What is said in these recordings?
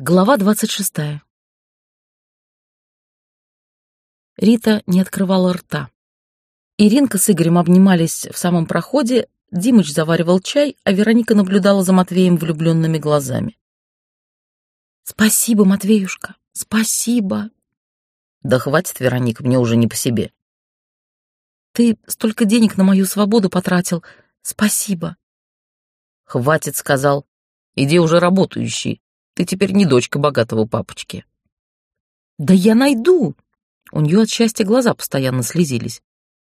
Глава двадцать шестая. Рита не открывала рта. Иринка с Игорем обнимались в самом проходе, Димыч заваривал чай, а Вероника наблюдала за Матвеем влюбленными глазами. «Спасибо, Матвеюшка, спасибо!» «Да хватит, Вероника, мне уже не по себе». «Ты столько денег на мою свободу потратил, спасибо!» «Хватит», — сказал. «Иди уже работающий, ты теперь не дочка богатого папочки». «Да я найду!» У нее от счастья глаза постоянно слезились.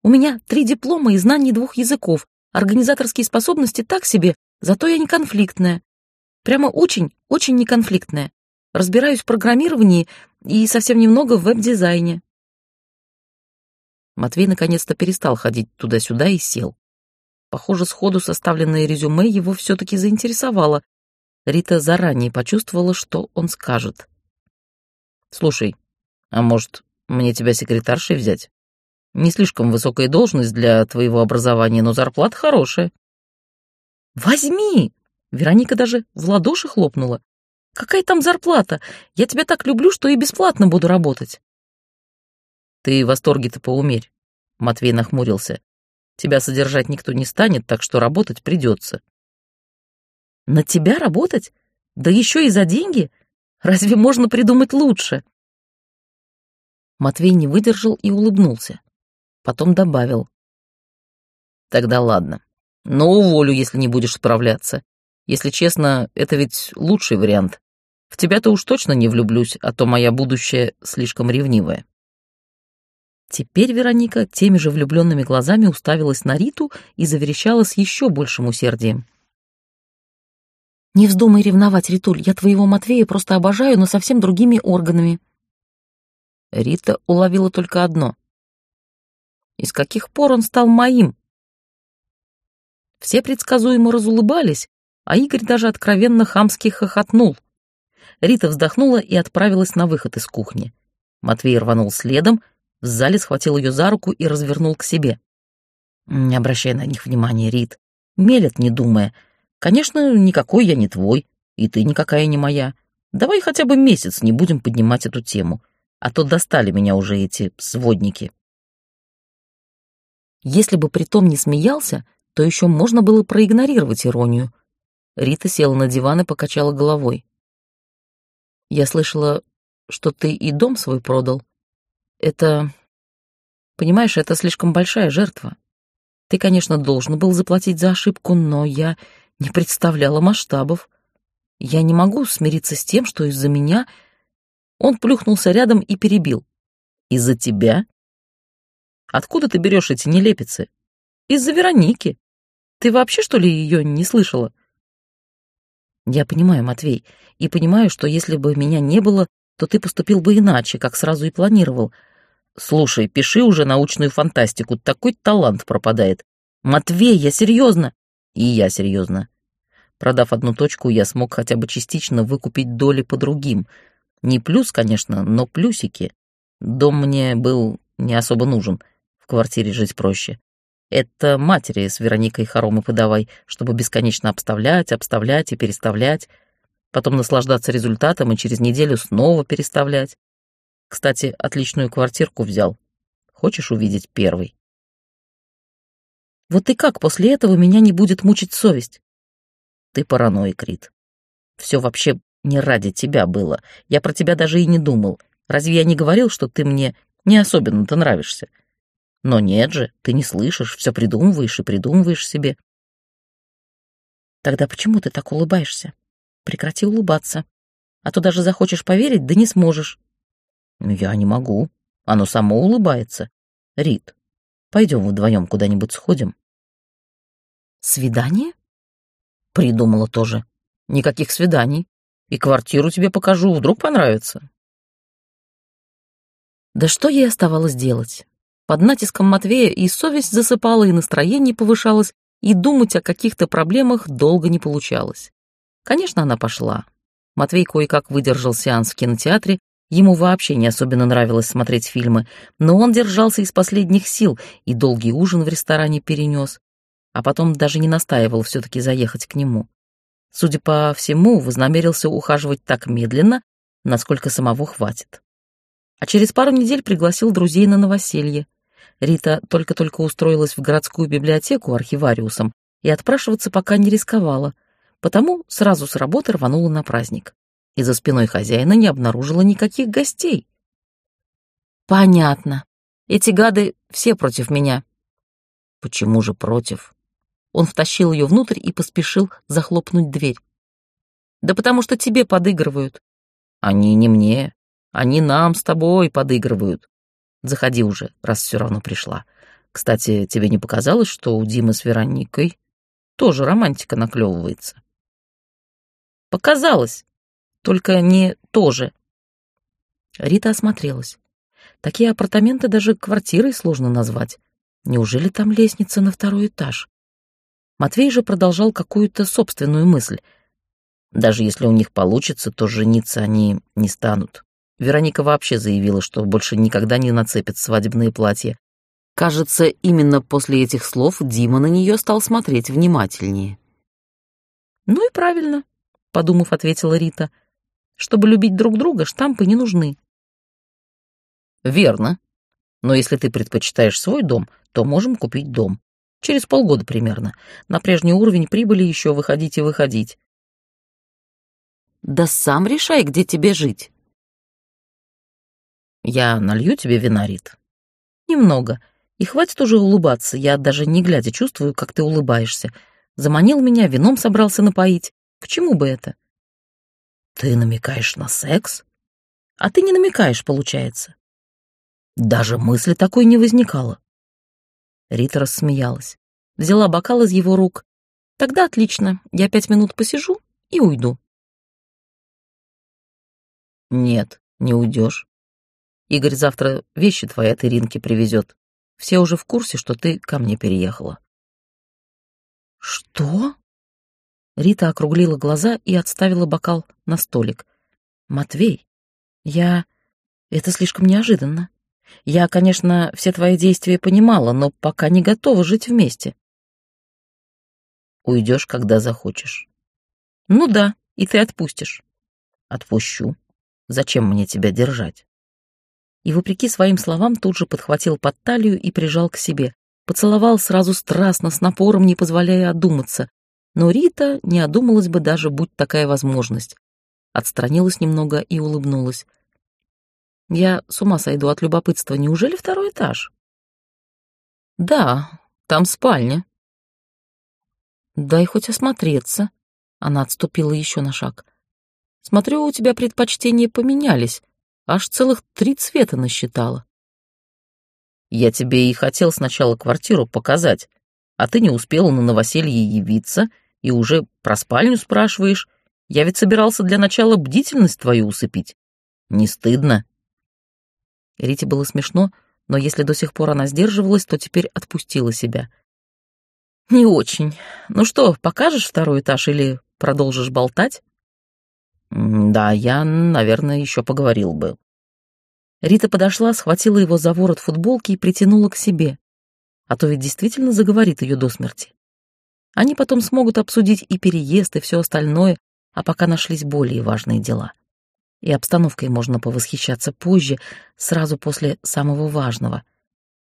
«У меня три диплома и знание двух языков. Организаторские способности так себе, зато я не конфликтная. Прямо очень, очень неконфликтная. Разбираюсь в программировании и совсем немного в веб-дизайне». Матвей наконец-то перестал ходить туда-сюда и сел. Похоже, сходу составленное резюме его все-таки заинтересовало, Рита заранее почувствовала, что он скажет. «Слушай, а может, мне тебя секретаршей взять? Не слишком высокая должность для твоего образования, но зарплата хорошая». «Возьми!» Вероника даже в ладоши хлопнула. «Какая там зарплата? Я тебя так люблю, что и бесплатно буду работать». «Ты в восторге-то поумерь», — Матвей нахмурился. «Тебя содержать никто не станет, так что работать придется. На тебя работать? Да еще и за деньги? Разве можно придумать лучше? Матвей не выдержал и улыбнулся. Потом добавил. Тогда ладно. Но уволю, если не будешь справляться. Если честно, это ведь лучший вариант. В тебя-то уж точно не влюблюсь, а то моя будущее слишком ревнивое. Теперь Вероника теми же влюбленными глазами уставилась на Риту и заверещала с еще большим усердием. Не вздумай ревновать, Ритуль, я твоего Матвея просто обожаю, но совсем другими органами. Рита уловила только одно. Из каких пор он стал моим? Все предсказуемо разулыбались, а Игорь даже откровенно хамски хохотнул. Рита вздохнула и отправилась на выход из кухни. Матвей рванул следом, в зале схватил ее за руку и развернул к себе. «Не обращай на них внимания, Рит. Мелят, не думая. Конечно, никакой я не твой, и ты никакая не моя. Давай хотя бы месяц не будем поднимать эту тему, а то достали меня уже эти сводники. Если бы притом не смеялся, то еще можно было проигнорировать иронию. Рита села на диван и покачала головой. Я слышала, что ты и дом свой продал. Это... Понимаешь, это слишком большая жертва. Ты, конечно, должен был заплатить за ошибку, но я не представляла масштабов. Я не могу смириться с тем, что из-за меня... Он плюхнулся рядом и перебил. Из-за тебя? Откуда ты берешь эти нелепицы? Из-за Вероники. Ты вообще, что ли, ее не слышала? Я понимаю, Матвей, и понимаю, что если бы меня не было, то ты поступил бы иначе, как сразу и планировал. Слушай, пиши уже научную фантастику, такой талант пропадает. Матвей, я серьезно. И я серьезно. Продав одну точку, я смог хотя бы частично выкупить доли по другим. Не плюс, конечно, но плюсики. Дом мне был не особо нужен. В квартире жить проще. Это матери с Вероникой хоромы подавай, чтобы бесконечно обставлять, обставлять и переставлять. Потом наслаждаться результатом и через неделю снова переставлять. Кстати, отличную квартирку взял. Хочешь увидеть первый? Вот и как после этого меня не будет мучить совесть? Ты параноик, Рит. Все вообще не ради тебя было. Я про тебя даже и не думал. Разве я не говорил, что ты мне не особенно-то нравишься? Но нет же, ты не слышишь, все придумываешь и придумываешь себе. Тогда почему ты так улыбаешься? Прекрати улыбаться. А то даже захочешь поверить, да не сможешь. Я не могу. Оно само улыбается. Рит, пойдем вдвоем куда-нибудь сходим. Свидание? Придумала тоже. Никаких свиданий. И квартиру тебе покажу, вдруг понравится. Да что ей оставалось делать? Под натиском Матвея и совесть засыпала, и настроение повышалось, и думать о каких-то проблемах долго не получалось. Конечно, она пошла. Матвей кое-как выдержал сеанс в кинотеатре, ему вообще не особенно нравилось смотреть фильмы, но он держался из последних сил и долгий ужин в ресторане перенес а потом даже не настаивал все-таки заехать к нему. Судя по всему, вознамерился ухаживать так медленно, насколько самого хватит. А через пару недель пригласил друзей на новоселье. Рита только-только устроилась в городскую библиотеку архивариусом и отпрашиваться пока не рисковала, потому сразу с работы рванула на праздник. И за спиной хозяина не обнаружила никаких гостей. «Понятно. Эти гады все против меня». «Почему же против?» Он втащил ее внутрь и поспешил захлопнуть дверь. «Да потому что тебе подыгрывают». «Они не мне. Они нам с тобой подыгрывают. Заходи уже, раз все равно пришла. Кстати, тебе не показалось, что у Димы с Вероникой тоже романтика наклевывается?» «Показалось. Только не тоже». Рита осмотрелась. Такие апартаменты даже квартирой сложно назвать. Неужели там лестница на второй этаж? Матвей же продолжал какую-то собственную мысль. Даже если у них получится, то жениться они не станут. Вероника вообще заявила, что больше никогда не нацепит свадебные платья. Кажется, именно после этих слов Дима на нее стал смотреть внимательнее. «Ну и правильно», — подумав, ответила Рита. «Чтобы любить друг друга, штампы не нужны». «Верно. Но если ты предпочитаешь свой дом, то можем купить дом. Через полгода примерно. На прежний уровень прибыли еще выходить и выходить. Да сам решай, где тебе жить. Я налью тебе вина, Рит. Немного. И хватит уже улыбаться, я даже не глядя чувствую, как ты улыбаешься. Заманил меня, вином собрался напоить. К чему бы это? Ты намекаешь на секс? А ты не намекаешь, получается. Даже мысли такой не возникало. Рита рассмеялась. Взяла бокал из его рук. «Тогда отлично. Я пять минут посижу и уйду». «Нет, не уйдешь. Игорь завтра вещи твои от Иринки привезет. Все уже в курсе, что ты ко мне переехала». «Что?» Рита округлила глаза и отставила бокал на столик. «Матвей, я... Это слишком неожиданно. Я, конечно, все твои действия понимала, но пока не готова жить вместе. Уйдешь, когда захочешь. Ну да, и ты отпустишь. Отпущу. Зачем мне тебя держать? И, вопреки своим словам, тут же подхватил под талию и прижал к себе. Поцеловал сразу страстно, с напором, не позволяя одуматься. Но Рита не одумалась бы даже, будь такая возможность. Отстранилась немного и улыбнулась. Я с ума сойду от любопытства. Неужели второй этаж? Да, там спальня. Дай хоть осмотреться. Она отступила еще на шаг. Смотрю, у тебя предпочтения поменялись. Аж целых три цвета насчитала. Я тебе и хотел сначала квартиру показать, а ты не успела на новоселье явиться и уже про спальню спрашиваешь. Я ведь собирался для начала бдительность твою усыпить. Не стыдно? Рите было смешно, но если до сих пор она сдерживалась, то теперь отпустила себя. «Не очень. Ну что, покажешь второй этаж или продолжишь болтать?» «Да, я, наверное, еще поговорил бы». Рита подошла, схватила его за ворот футболки и притянула к себе. А то ведь действительно заговорит ее до смерти. Они потом смогут обсудить и переезд, и все остальное, а пока нашлись более важные дела и обстановкой можно повосхищаться позже, сразу после самого важного.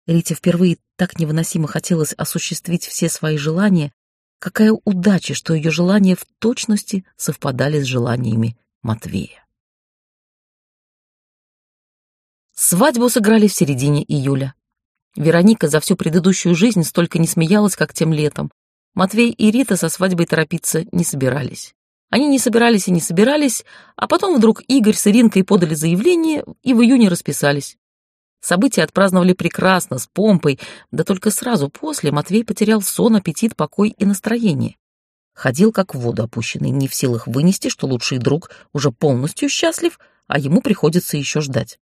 Рите впервые так невыносимо хотелось осуществить все свои желания, какая удача, что ее желания в точности совпадали с желаниями Матвея. Свадьбу сыграли в середине июля. Вероника за всю предыдущую жизнь столько не смеялась, как тем летом. Матвей и Рита со свадьбой торопиться не собирались. Они не собирались и не собирались, а потом вдруг Игорь с Иринкой подали заявление и в июне расписались. События отпраздновали прекрасно, с помпой, да только сразу после Матвей потерял сон, аппетит, покой и настроение. Ходил как в воду опущенный, не в силах вынести, что лучший друг уже полностью счастлив, а ему приходится еще ждать.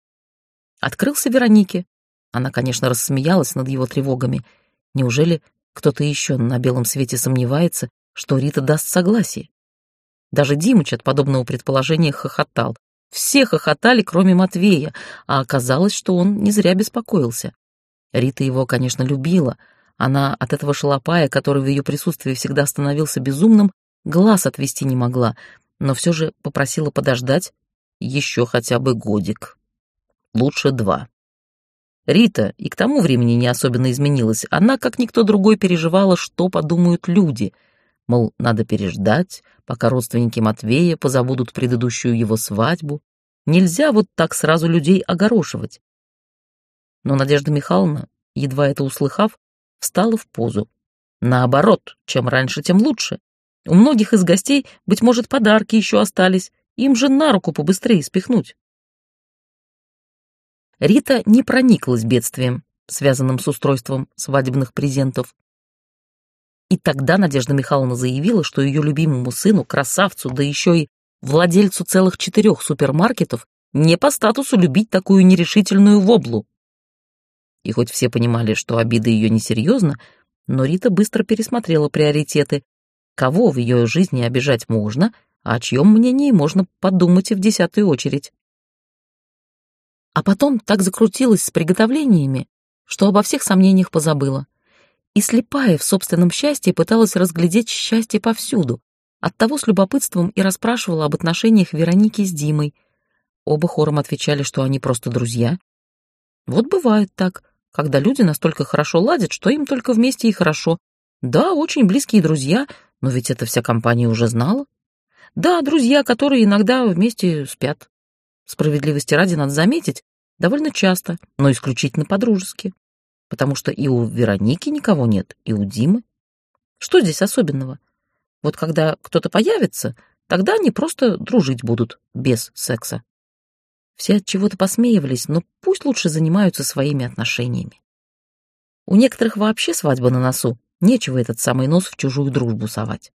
Открылся Веронике. Она, конечно, рассмеялась над его тревогами. Неужели кто-то еще на белом свете сомневается, что Рита даст согласие? Даже Димыч от подобного предположения хохотал. Все хохотали, кроме Матвея, а оказалось, что он не зря беспокоился. Рита его, конечно, любила. Она от этого шалопая, который в ее присутствии всегда становился безумным, глаз отвести не могла, но все же попросила подождать еще хотя бы годик. Лучше два. Рита и к тому времени не особенно изменилась. Она, как никто другой, переживала, что подумают люди. Мол, надо переждать, пока родственники Матвея позабудут предыдущую его свадьбу. Нельзя вот так сразу людей огорошивать. Но Надежда Михайловна, едва это услыхав, встала в позу. Наоборот, чем раньше, тем лучше. У многих из гостей, быть может, подарки еще остались. Им же на руку побыстрее спихнуть. Рита не прониклась бедствием, связанным с устройством свадебных презентов. И тогда Надежда Михайловна заявила, что ее любимому сыну, красавцу, да еще и владельцу целых четырех супермаркетов, не по статусу любить такую нерешительную воблу. И хоть все понимали, что обида ее несерьезна, но Рита быстро пересмотрела приоритеты. Кого в ее жизни обижать можно, а о чьем мнении можно подумать и в десятую очередь. А потом так закрутилась с приготовлениями, что обо всех сомнениях позабыла. И слепая в собственном счастье пыталась разглядеть счастье повсюду. Оттого с любопытством и расспрашивала об отношениях Вероники с Димой. Оба хором отвечали, что они просто друзья. Вот бывает так когда люди настолько хорошо ладят, что им только вместе и хорошо. Да, очень близкие друзья, но ведь это вся компания уже знала. Да, друзья, которые иногда вместе спят. Справедливости ради надо заметить, довольно часто, но исключительно по-дружески. Потому что и у Вероники никого нет, и у Димы. Что здесь особенного? Вот когда кто-то появится, тогда они просто дружить будут, без секса. Все от чего-то посмеивались, но пусть лучше занимаются своими отношениями. У некоторых вообще свадьба на носу, нечего этот самый нос в чужую дружбу совать.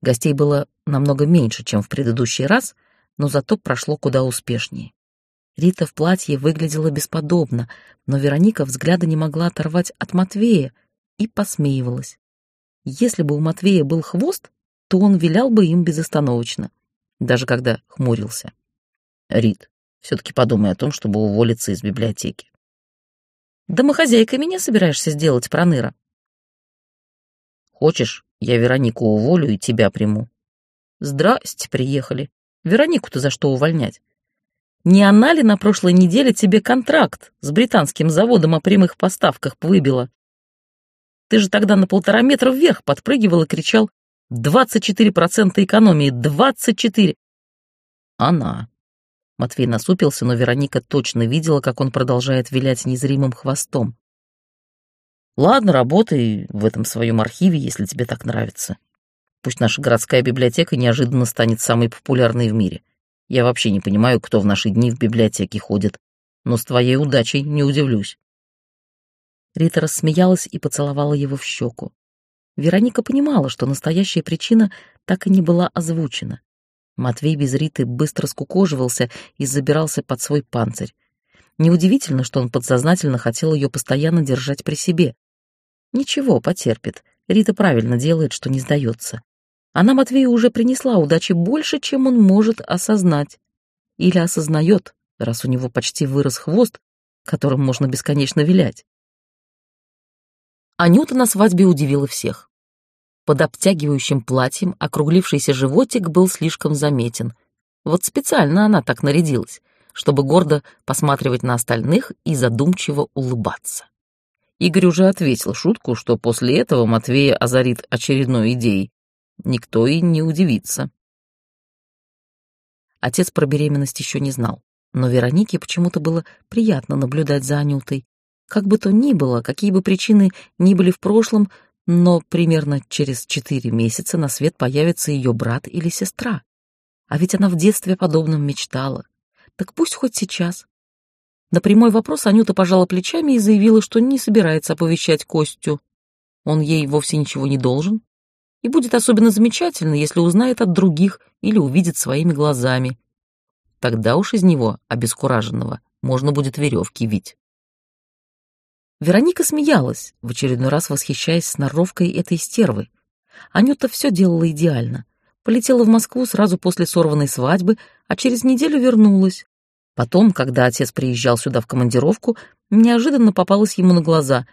Гостей было намного меньше, чем в предыдущий раз, но зато прошло куда успешнее. Рита в платье выглядела бесподобно, но Вероника взгляда не могла оторвать от Матвея и посмеивалась. Если бы у Матвея был хвост, то он вилял бы им безостановочно, даже когда хмурился. Рит, все-таки подумай о том, чтобы уволиться из библиотеки. Домохозяйкой меня собираешься сделать, Проныра? Хочешь, я Веронику уволю и тебя приму? Здрасте, приехали. Веронику-то за что увольнять? Не она ли на прошлой неделе тебе контракт с британским заводом о прямых поставках выбила? Ты же тогда на полтора метра вверх подпрыгивал и кричал «24% экономии! 24!» Она. Матвей насупился, но Вероника точно видела, как он продолжает вилять незримым хвостом. «Ладно, работай в этом своем архиве, если тебе так нравится. Пусть наша городская библиотека неожиданно станет самой популярной в мире. Я вообще не понимаю, кто в наши дни в библиотеке ходит, но с твоей удачей не удивлюсь». Рита рассмеялась и поцеловала его в щеку. Вероника понимала, что настоящая причина так и не была озвучена. Матвей без Риты быстро скукоживался и забирался под свой панцирь. Неудивительно, что он подсознательно хотел ее постоянно держать при себе. Ничего, потерпит. Рита правильно делает, что не сдается. Она Матвею уже принесла удачи больше, чем он может осознать. Или осознает, раз у него почти вырос хвост, которым можно бесконечно вилять. Анюта на свадьбе удивила всех. Под обтягивающим платьем округлившийся животик был слишком заметен. Вот специально она так нарядилась, чтобы гордо посматривать на остальных и задумчиво улыбаться. Игорь уже ответил шутку, что после этого Матвея озарит очередной идеей. Никто и не удивится. Отец про беременность еще не знал, но Веронике почему-то было приятно наблюдать за Анютой. Как бы то ни было, какие бы причины ни были в прошлом, но примерно через четыре месяца на свет появится ее брат или сестра. А ведь она в детстве подобном мечтала. Так пусть хоть сейчас. На прямой вопрос Анюта пожала плечами и заявила, что не собирается оповещать Костю. Он ей вовсе ничего не должен. И будет особенно замечательно, если узнает от других или увидит своими глазами. Тогда уж из него, обескураженного, можно будет веревки вить. Вероника смеялась, в очередной раз восхищаясь сноровкой этой стервы. Анюта все делала идеально. Полетела в Москву сразу после сорванной свадьбы, а через неделю вернулась. Потом, когда отец приезжал сюда в командировку, неожиданно попалась ему на глаза.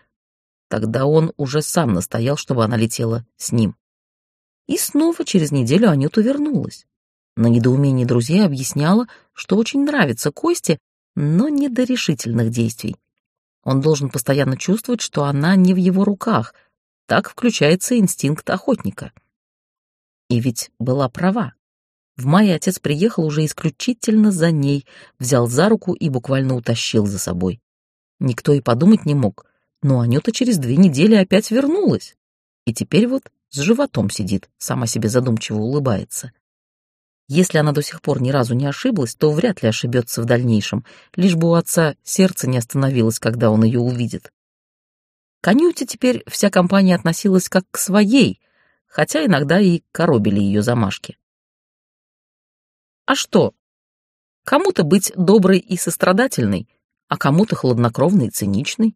Тогда он уже сам настоял, чтобы она летела с ним. И снова через неделю Анюта вернулась. На недоумение друзей объясняла, что очень нравится Косте, но не до решительных действий. Он должен постоянно чувствовать, что она не в его руках. Так включается инстинкт охотника. И ведь была права. В мае отец приехал уже исключительно за ней, взял за руку и буквально утащил за собой. Никто и подумать не мог, но Анюта через две недели опять вернулась. И теперь вот с животом сидит, сама себе задумчиво улыбается. Если она до сих пор ни разу не ошиблась, то вряд ли ошибется в дальнейшем, лишь бы у отца сердце не остановилось, когда он ее увидит. К Анюте теперь вся компания относилась как к своей, хотя иногда и коробили ее замашки. А что? Кому-то быть доброй и сострадательной, а кому-то хладнокровной и циничной.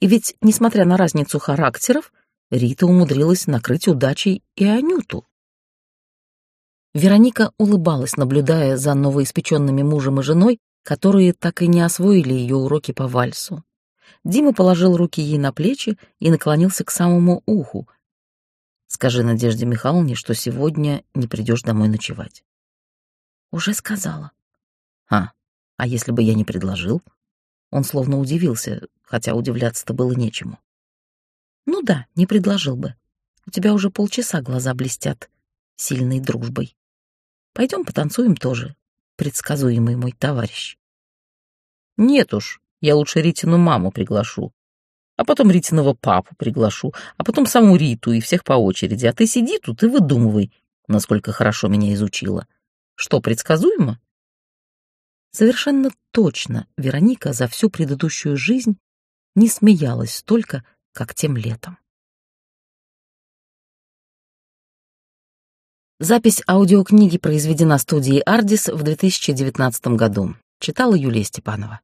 И ведь, несмотря на разницу характеров, Рита умудрилась накрыть удачей и Анюту. Вероника улыбалась, наблюдая за новоиспеченными мужем и женой, которые так и не освоили ее уроки по вальсу. Дима положил руки ей на плечи и наклонился к самому уху. «Скажи Надежде Михайловне, что сегодня не придешь домой ночевать». «Уже сказала». «А, а если бы я не предложил?» Он словно удивился, хотя удивляться-то было нечему. Ну да, не предложил бы. У тебя уже полчаса глаза блестят сильной дружбой. Пойдем потанцуем тоже, предсказуемый мой товарищ. Нет уж, я лучше Ритину маму приглашу. А потом Ритиного папу приглашу, а потом саму Риту и всех по очереди. А ты сиди тут и выдумывай, насколько хорошо меня изучила. Что, предсказуемо? Совершенно точно Вероника за всю предыдущую жизнь не смеялась столько, как тем летом. Запись аудиокниги произведена студией «Ардис» в 2019 году. Читала Юлия Степанова.